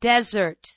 desert.